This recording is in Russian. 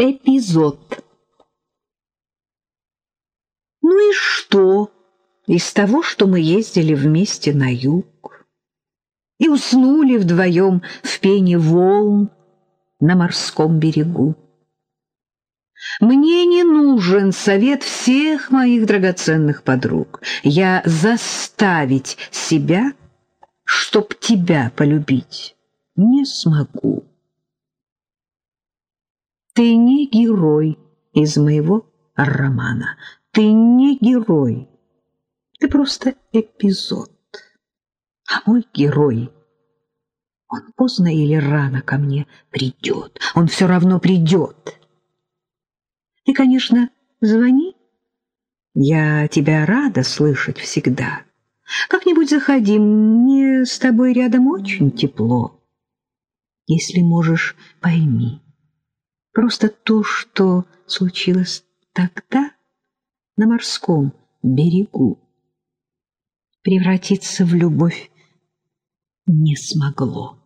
Эпизод. Ну и что из того, что мы ездили вместе на юг и уснули вдвоем в пене волн на морском берегу? Мне не нужен совет всех моих драгоценных подруг. Я заставить себя, чтоб тебя полюбить, не смогу. Ты не герой из моего романа. Ты не герой. Ты просто эпизод. А мой герой, он поздно или рано ко мне придет. Он все равно придет. Ты, конечно, звони. Я тебя рада слышать всегда. Как-нибудь заходи, мне с тобой рядом очень тепло. Если можешь, пойми. Просто то, что случилось тогда на морском берегу, превратиться в любовь не смогло.